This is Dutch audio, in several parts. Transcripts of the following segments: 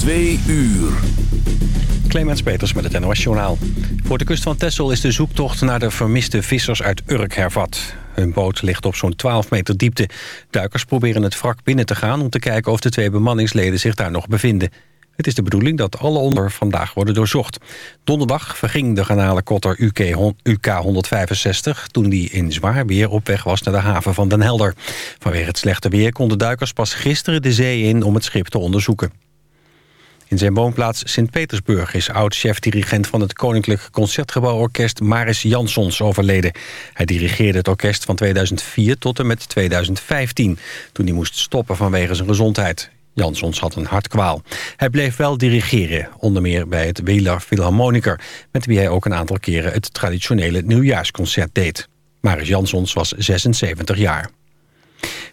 Twee uur. Clemens Peters met het NOS Journaal. Voor de kust van Texel is de zoektocht naar de vermiste vissers uit Urk hervat. Hun boot ligt op zo'n 12 meter diepte. Duikers proberen het wrak binnen te gaan... om te kijken of de twee bemanningsleden zich daar nog bevinden. Het is de bedoeling dat alle onder vandaag worden doorzocht. Donderdag verging de garnalenkotter UK, UK 165... toen die in zwaar weer op weg was naar de haven van Den Helder. Vanwege het slechte weer konden duikers pas gisteren de zee in... om het schip te onderzoeken. In zijn woonplaats Sint-Petersburg is oud-chef-dirigent van het Koninklijk Concertgebouworkest Maris Jansons overleden. Hij dirigeerde het orkest van 2004 tot en met 2015, toen hij moest stoppen vanwege zijn gezondheid. Jansons had een hartkwaal. Hij bleef wel dirigeren, onder meer bij het Wieler Philharmoniker... met wie hij ook een aantal keren het traditionele nieuwjaarsconcert deed. Maris Jansons was 76 jaar.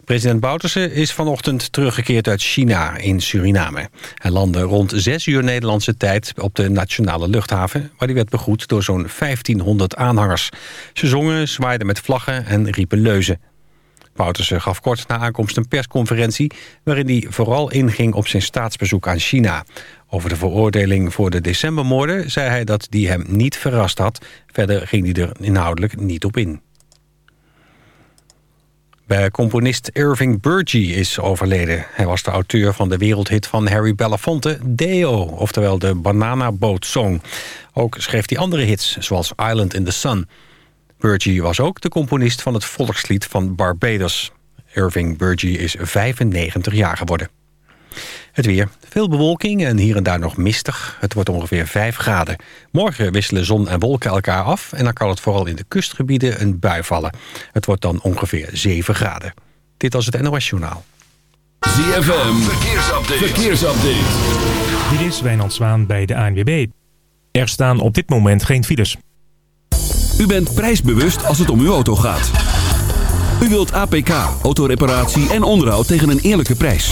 President Bouterse is vanochtend teruggekeerd uit China in Suriname. Hij landde rond 6 uur Nederlandse tijd op de nationale luchthaven... waar hij werd begroet door zo'n 1500 aanhangers. Ze zongen, zwaaiden met vlaggen en riepen leuzen. Bouterse gaf kort na aankomst een persconferentie... waarin hij vooral inging op zijn staatsbezoek aan China. Over de veroordeling voor de decembermoorden zei hij dat die hem niet verrast had. Verder ging hij er inhoudelijk niet op in. Bij componist Irving Burgee is overleden. Hij was de auteur van de wereldhit van Harry Belafonte, Deo, oftewel de Banana Boat Song. Ook schreef hij andere hits, zoals Island in the Sun. Burgee was ook de componist van het volkslied van Barbados. Irving Burgee is 95 jaar geworden. Het weer. Veel bewolking en hier en daar nog mistig. Het wordt ongeveer 5 graden. Morgen wisselen zon en wolken elkaar af... en dan kan het vooral in de kustgebieden een bui vallen. Het wordt dan ongeveer 7 graden. Dit was het NOS Journaal. ZFM. Verkeersupdate. Verkeersupdate. Dit is Wijnand Zwaan bij de ANWB. Er staan op dit moment geen files. U bent prijsbewust als het om uw auto gaat. U wilt APK, autoreparatie en onderhoud tegen een eerlijke prijs.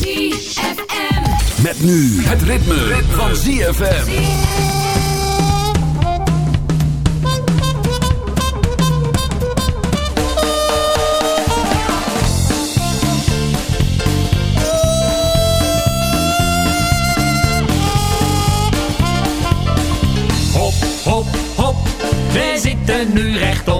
ZFM. Met nu het ritme, ritme. van ZFM. Hop, hop, hop, we zitten nu rechtop.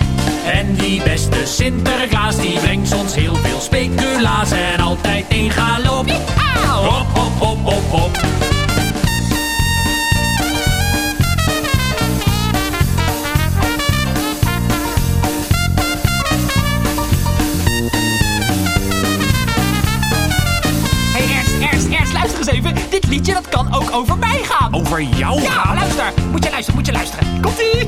En die beste Sinterklaas die brengt ons heel veel speculaas en altijd één galop. Hop, hop, hop, hop, hop. Even. Dit liedje dat kan ook over mij gaan. Over jou? Ja, luister. Moet je luisteren, moet je luisteren. Komt-ie.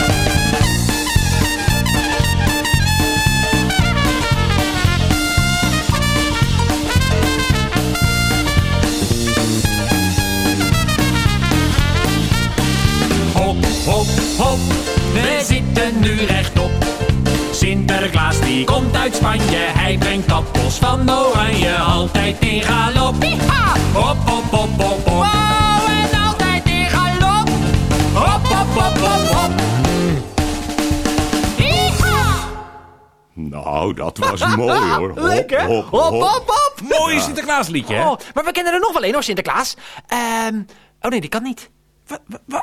uit Spanje. Hij brengt appels van oranje. Altijd in galop. Ha! Hop, hop, hop, hop, hop. Wow, en altijd in galop. Hop, hop, hop, hop, hop. Nou, dat was mooi hoor. Hop, Lekker. hop, Hop, hop. hop, hop. Mooi Sinterklaasliedje, hè? Oh, maar we kennen er nog wel één hoor, Sinterklaas. Ehm, oh nee, die kan niet.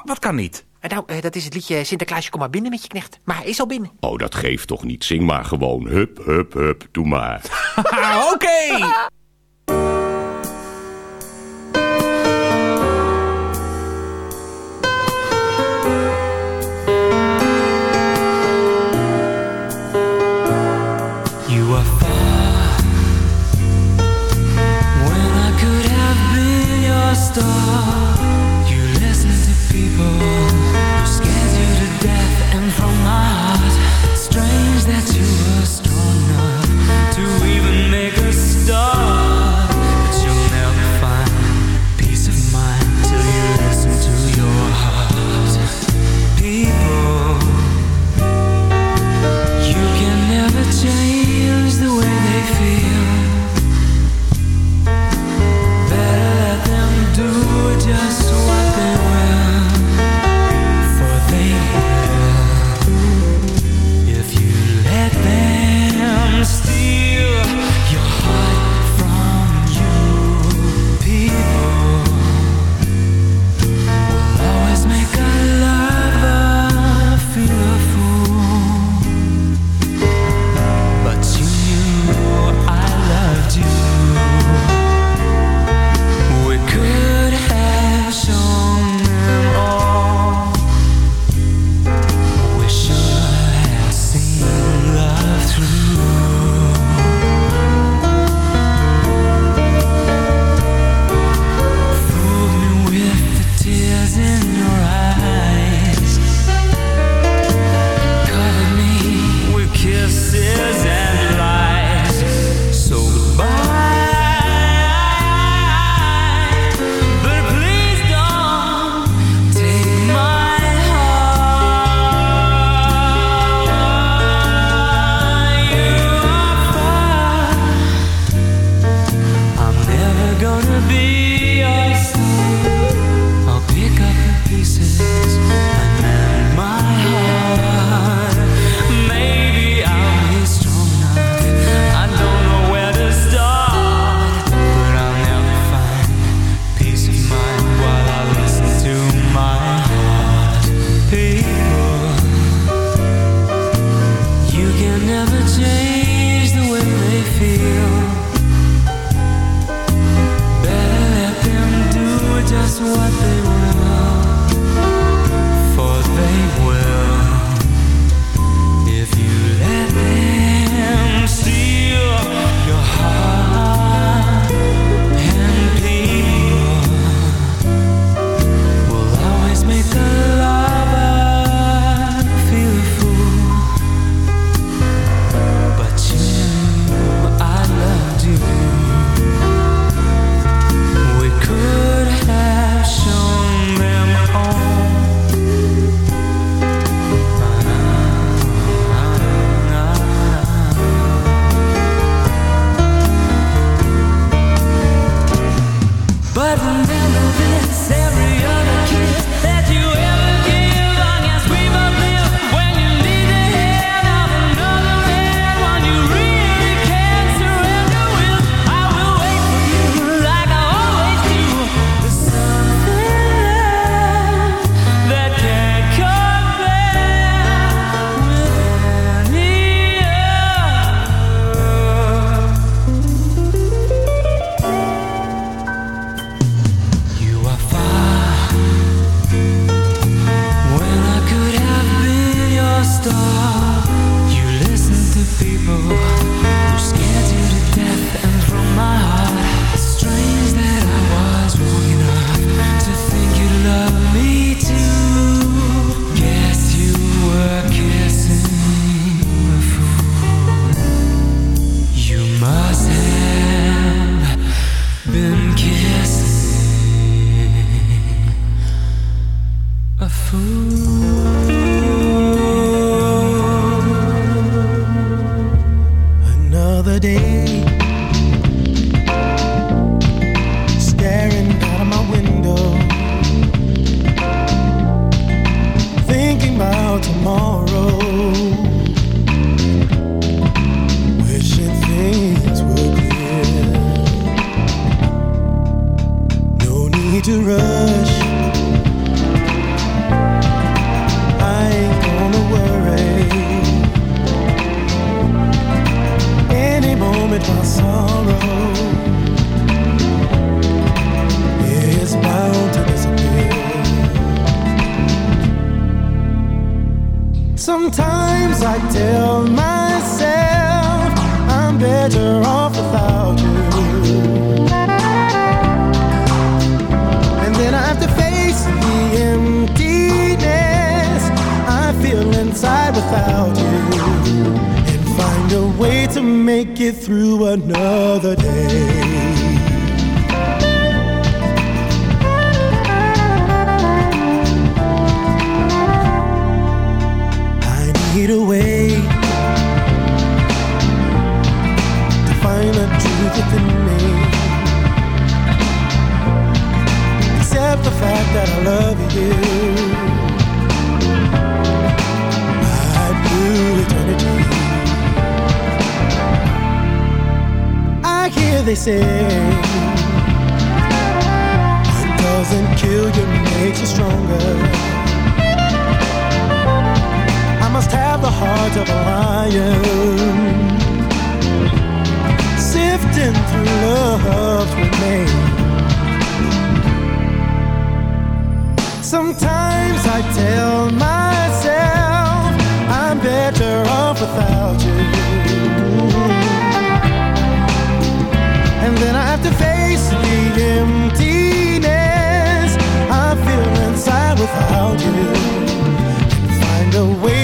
Wat kan niet? Eh, Nou, eh, dat is het liedje Sinterklaasje, kom maar binnen met je knecht. Maar hij is al binnen. Oh, dat geeft toch niet. Zing maar gewoon. Hup, hup, hup. Doe maar. Oké. You were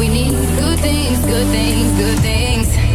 we need good things, good things, good things.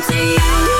Onto you.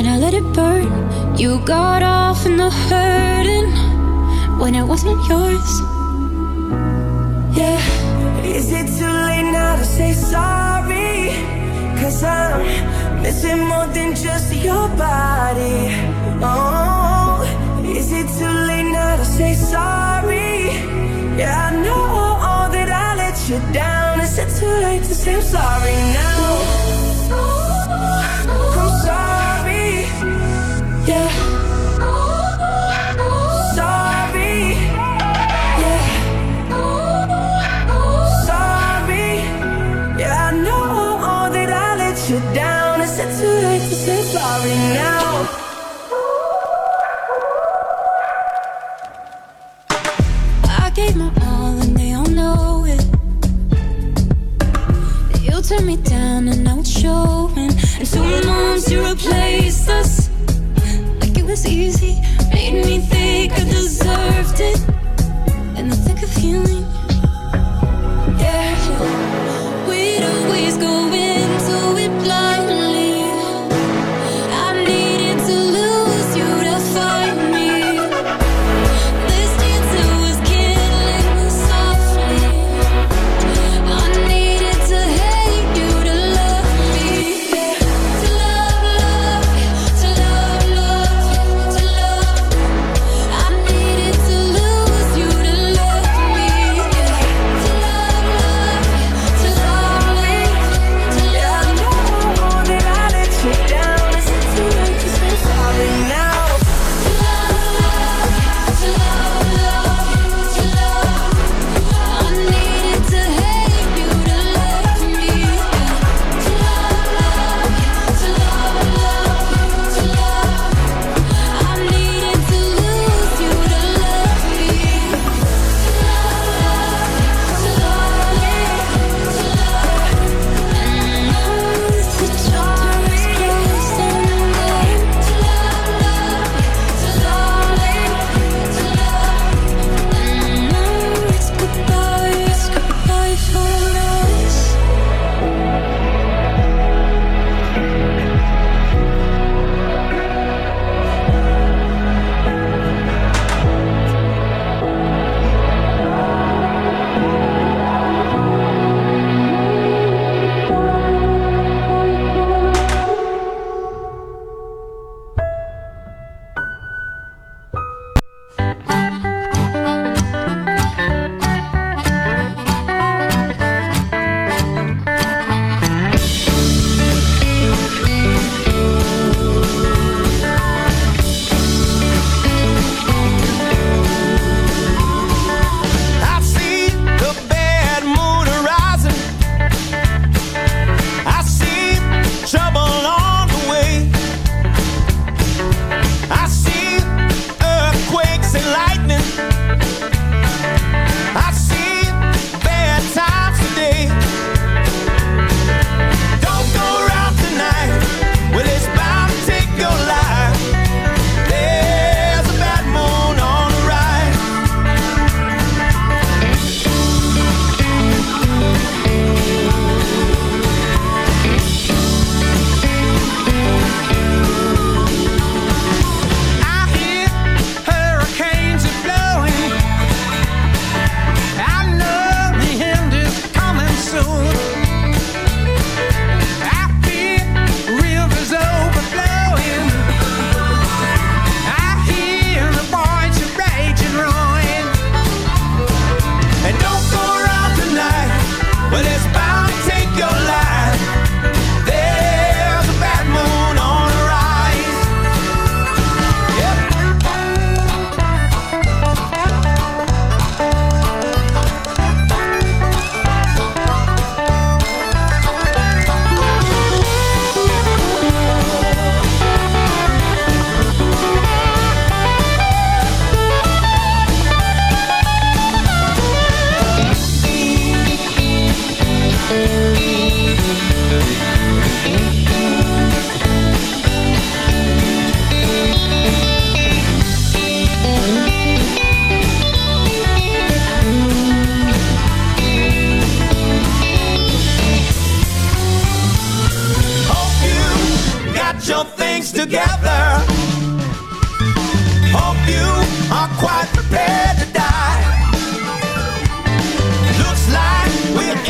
and I let it burn. You got off in the hurting when it wasn't yours. Yeah, is it too late now to say sorry? Cause I'm missing more than just your body. Oh, is it too late now to say sorry? Yeah, I know all that I let you down. Is it too late to say I'm sorry now? I'm months replace us like it was easy. Made me think I deserved it. In the thick of healing,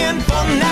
in for now.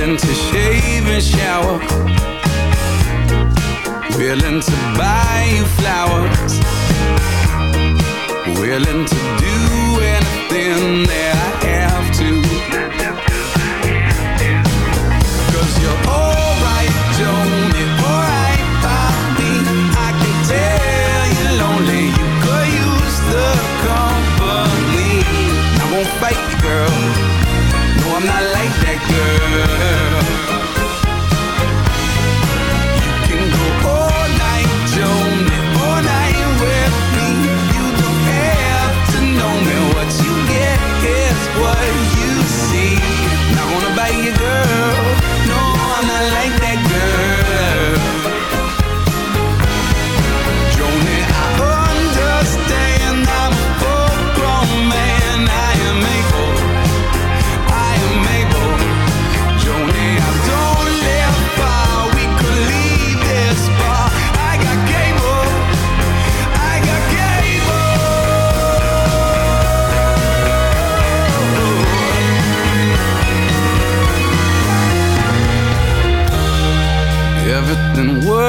willing to shave and shower. Willing to buy you flowers. Willing to do anything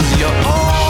Cause you're all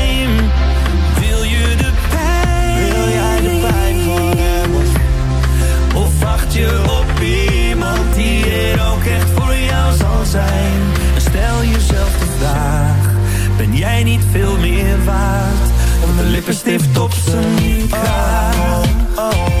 En stel jezelf de vraag: ben jij niet veel meer waard dan de lippenstift op zijn kraag? Oh,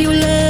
you love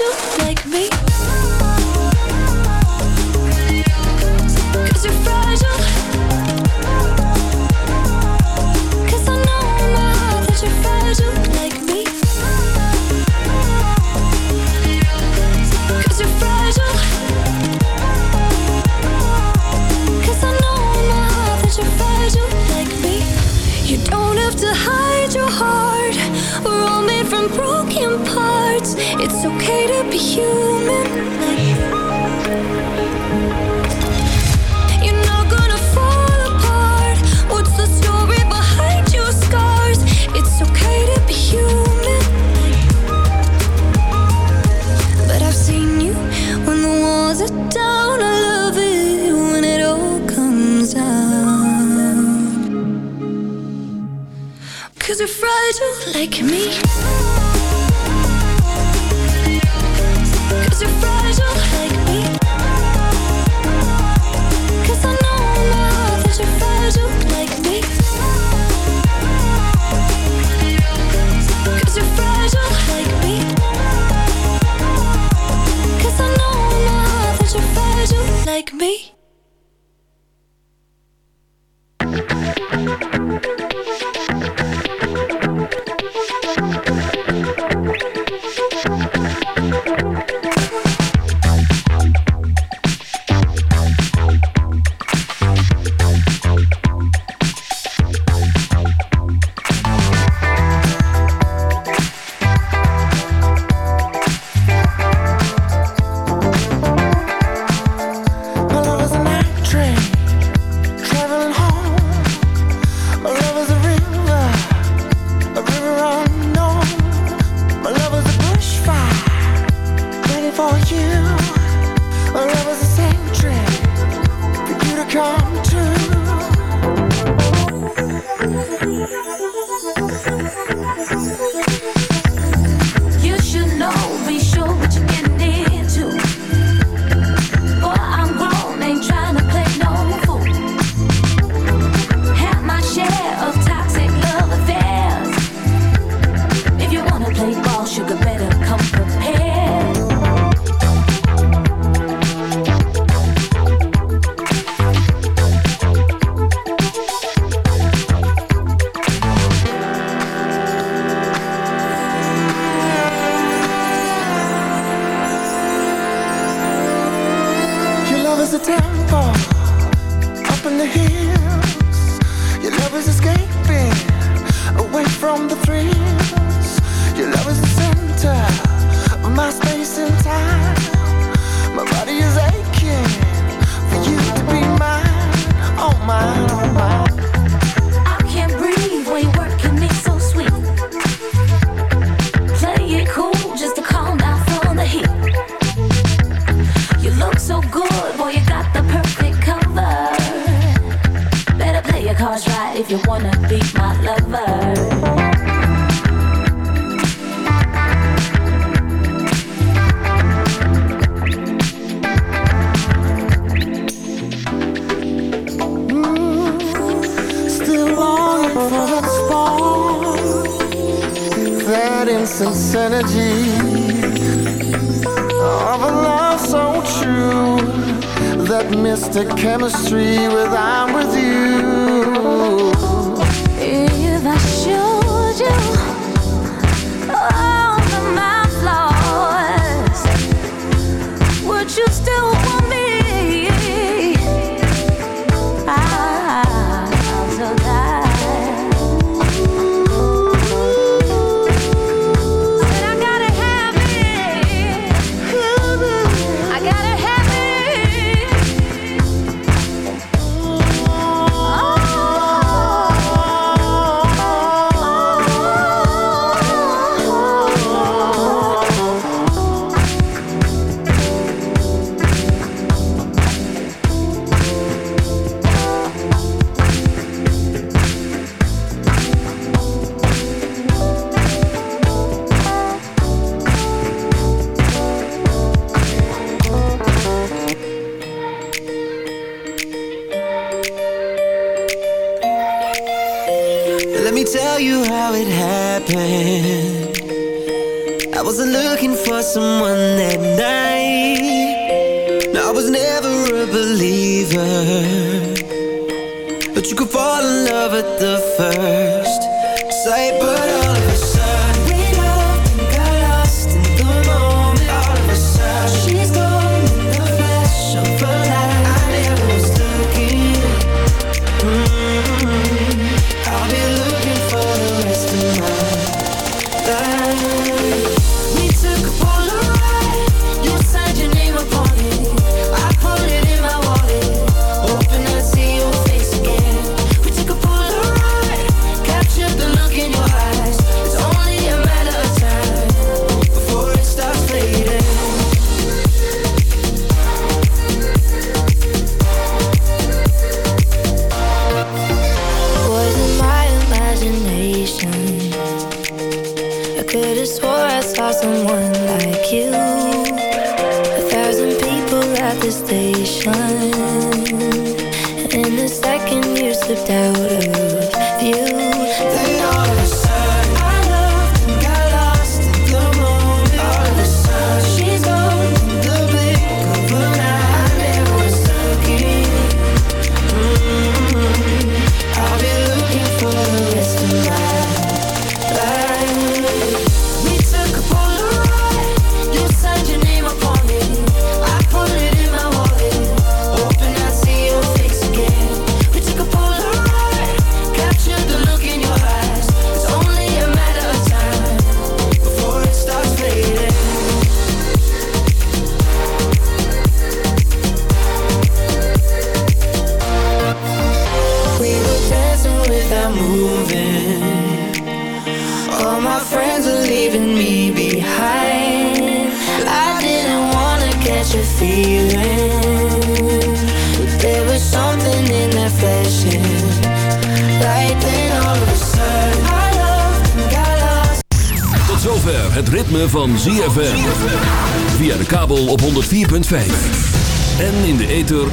you like me? idol like me. that synergy energy of a love so true, that mystic chemistry with I'm with you. If I showed you all of my flaws, would you still?